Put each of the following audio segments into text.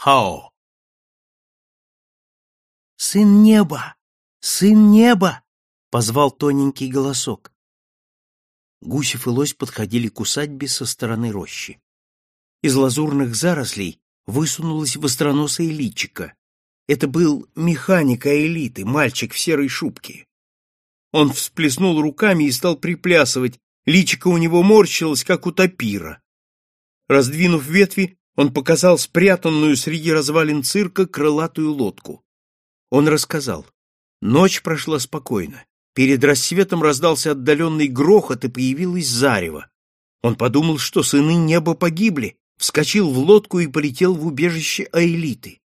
Хао. «Сын неба! Сын неба!» — позвал тоненький голосок. Гусев и лось подходили к усадьбе со стороны рощи. Из лазурных зарослей высунулась востроносая личика. Это был механик элиты, мальчик в серой шубке. Он всплеснул руками и стал приплясывать, личико у него морщилось, как у тапира. Раздвинув ветви, он показал спрятанную среди развалин цирка крылатую лодку. Он рассказал. Ночь прошла спокойно. Перед рассветом раздался отдаленный грохот, и появилось зарево. Он подумал, что сыны неба погибли, вскочил в лодку и полетел в убежище Аэлиты.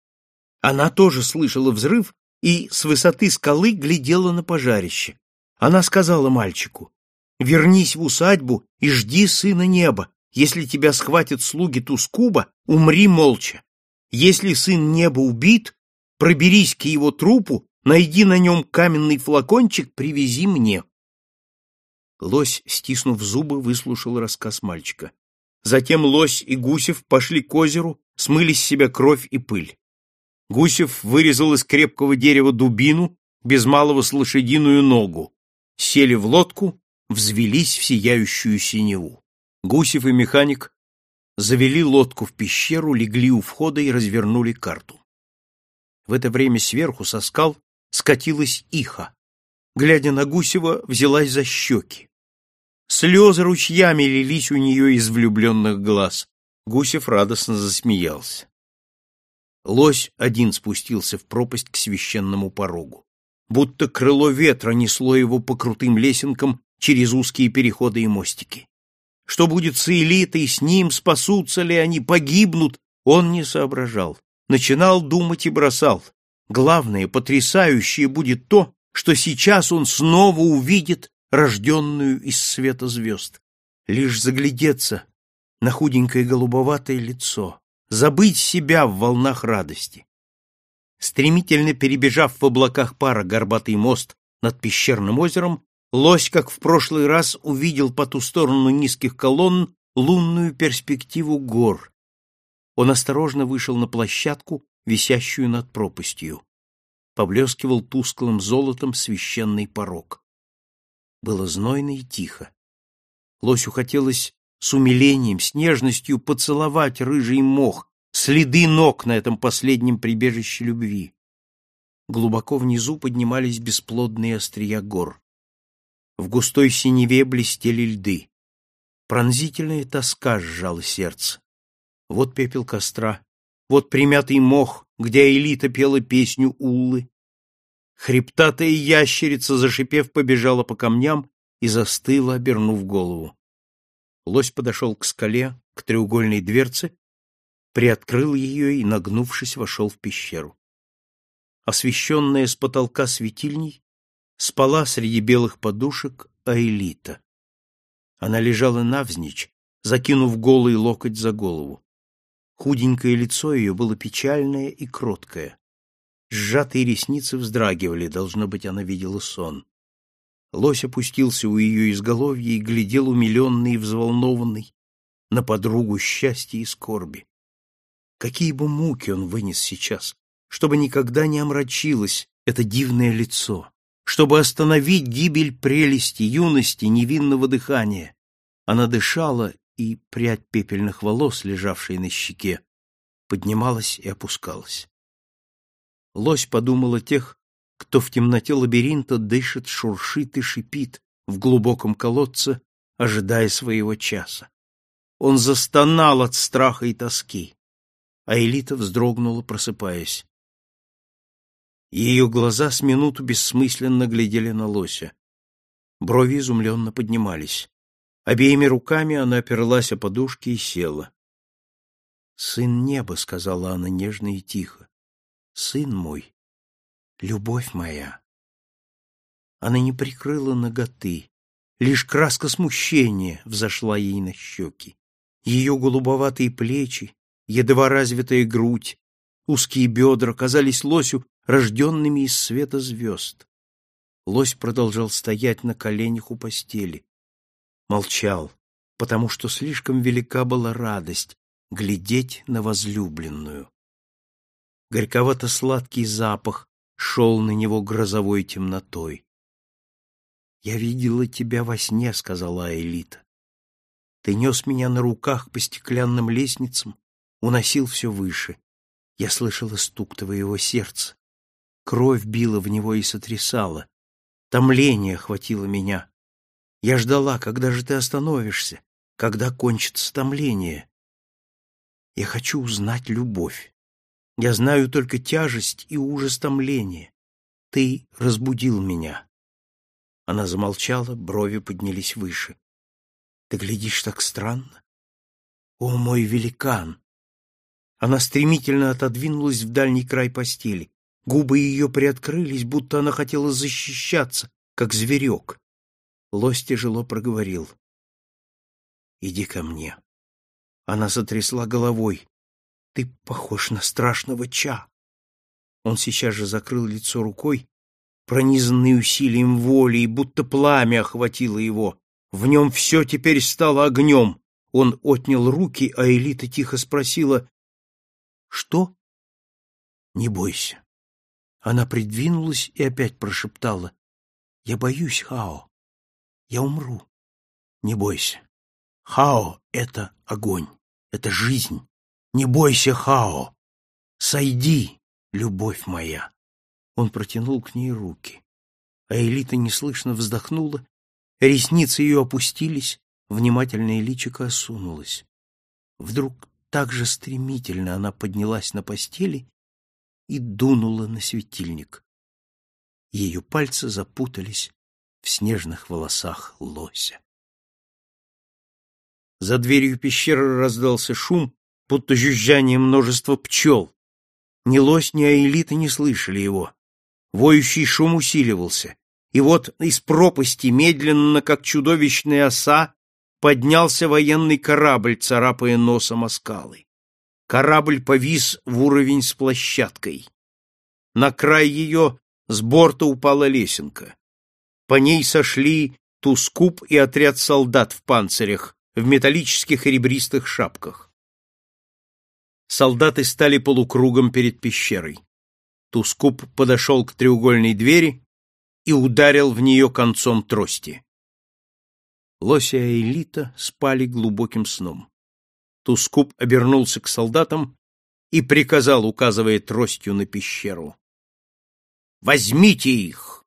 Она тоже слышала взрыв и с высоты скалы глядела на пожарище. Она сказала мальчику, «Вернись в усадьбу и жди сына неба. Если тебя схватят слуги Тускуба, умри молча. Если сын неба убит, проберись к его трупу Найди на нем каменный флакончик, привези мне. Лось, стиснув зубы, выслушал рассказ мальчика. Затем лось и Гусев пошли к озеру, смыли с себя кровь и пыль. Гусев вырезал из крепкого дерева дубину, без малого с лошадиную ногу. Сели в лодку, взвелись в сияющую синеву. Гусев и механик завели лодку в пещеру, легли у входа и развернули карту. В это время сверху со скал скатилась иха. Глядя на Гусева, взялась за щеки. Слезы ручьями лились у нее из влюбленных глаз. Гусев радостно засмеялся. Лось один спустился в пропасть к священному порогу. Будто крыло ветра несло его по крутым лесенкам через узкие переходы и мостики. Что будет с элитой, с ним, спасутся ли они, погибнут, он не соображал. Начинал думать и бросал. Главное, потрясающее будет то, что сейчас он снова увидит рожденную из света звезд. Лишь заглядеться на худенькое голубоватое лицо, забыть себя в волнах радости. Стремительно перебежав в облаках пара горбатый мост над пещерным озером, лось, как в прошлый раз, увидел по ту сторону низких колонн лунную перспективу гор. Он осторожно вышел на площадку, висящую над пропастью. Поблескивал тусклым золотом священный порог. Было знойно и тихо. Лосю хотелось с умилением, с нежностью поцеловать рыжий мох, следы ног на этом последнем прибежище любви. Глубоко внизу поднимались бесплодные острия гор. В густой синеве блестели льды. Пронзительная тоска сжала сердце. Вот пепел костра, вот примятый мох, где элита пела песню Уллы. Хребтатая ящерица, зашипев, побежала по камням и застыла, обернув голову. Лось подошел к скале, к треугольной дверце, приоткрыл ее и, нагнувшись, вошел в пещеру. Освещенная с потолка светильней, спала среди белых подушек Аэлита. Она лежала навзничь, закинув голый локоть за голову. Худенькое лицо ее было печальное и кроткое. Сжатые ресницы вздрагивали, должно быть, она видела сон. Лось опустился у ее изголовья и глядел умиленный и взволнованный на подругу счастья и скорби. Какие бы муки он вынес сейчас, чтобы никогда не омрачилось это дивное лицо, чтобы остановить гибель прелести, юности, невинного дыхания. Она дышала и прядь пепельных волос, лежавшей на щеке, поднималась и опускалась. Лось подумал о тех, кто в темноте лабиринта дышит, шуршит и шипит в глубоком колодце, ожидая своего часа. Он застонал от страха и тоски, а Элита вздрогнула, просыпаясь. Ее глаза с минуту бессмысленно глядели на лося. Брови изумленно поднимались. Обеими руками она оперлась о подушки и села. «Сын неба», — сказала она нежно и тихо, — «сын мой, любовь моя». Она не прикрыла ноготы, лишь краска смущения взошла ей на щеки. Ее голубоватые плечи, едва развитая грудь, узкие бедра казались лосю рожденными из света звезд. Лось продолжал стоять на коленях у постели молчал, потому что слишком велика была радость глядеть на возлюбленную. Горьковато-сладкий запах шел на него грозовой темнотой. «Я видела тебя во сне», — сказала Аэлита. «Ты нес меня на руках по стеклянным лестницам, уносил все выше. Я слышала стук твоего сердца. Кровь била в него и сотрясала. Томление охватило меня. Я ждала, когда же ты остановишься, когда кончится томление. Я хочу узнать любовь. Я знаю только тяжесть и ужас томления. Ты разбудил меня. Она замолчала, брови поднялись выше. Ты глядишь так странно. О, мой великан! Она стремительно отодвинулась в дальний край постели. Губы ее приоткрылись, будто она хотела защищаться, как зверек. Лось тяжело проговорил. «Иди ко мне». Она сотрясла головой. «Ты похож на страшного Ча». Он сейчас же закрыл лицо рукой, пронизанный усилием воли, и будто пламя охватило его. В нем все теперь стало огнем. Он отнял руки, а Элита тихо спросила, «Что?» «Не бойся». Она придвинулась и опять прошептала, «Я боюсь, Хао. Я умру. Не бойся. Хао — это огонь, это жизнь. Не бойся, Хао. Сойди, любовь моя». Он протянул к ней руки. А Элита неслышно вздохнула, ресницы ее опустились, внимательное личико осунулось. Вдруг так же стремительно она поднялась на постели и дунула на светильник. Ее пальцы запутались в снежных волосах лося. За дверью пещеры раздался шум, будто жужжание множества пчел. Ни лось, ни аэлита не слышали его. Воющий шум усиливался, и вот из пропасти, медленно, как чудовищная оса, поднялся военный корабль, царапая носом о скалы. Корабль повис в уровень с площадкой. На край ее с борта упала лесенка. По ней сошли Тускуп и отряд солдат в панцирях, в металлических ребристых шапках. Солдаты стали полукругом перед пещерой. Тускуп подошел к треугольной двери и ударил в нее концом трости. Лося и Элита спали глубоким сном. Тускуп обернулся к солдатам и приказал, указывая тростью на пещеру. «Возьмите их!»